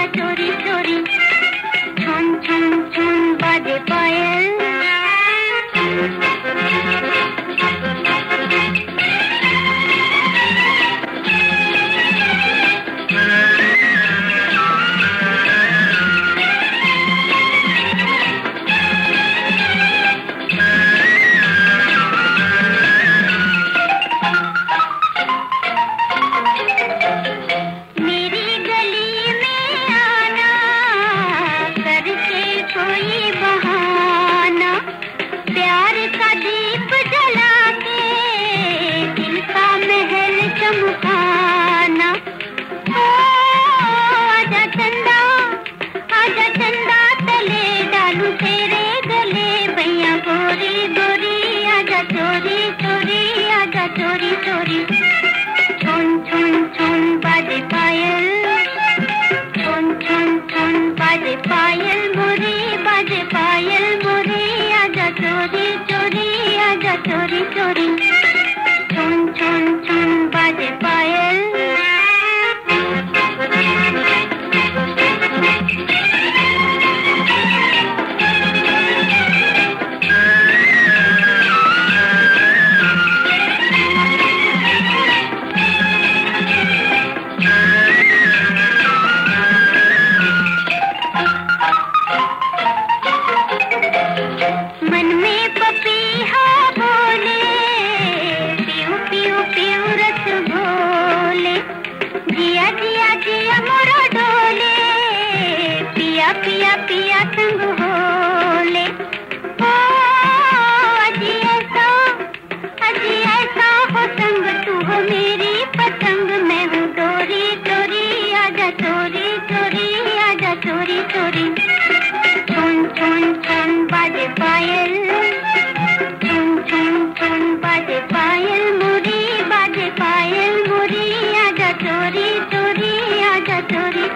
Blackwood. पिया पिया संग होले ओ अजी ऐसा अजी ऐसा हो संग तू हो मेरी पतंग, मैं हूँ डोरी डोरी, आजा चोरी चोरी आजा चोरी चोरी छोन छोन छोन बाजे पायल छोन छोन छोन बाजे पायल, मोरी, बाजे पायल, मोरी, आजा चोरी चोरी आजा चोरी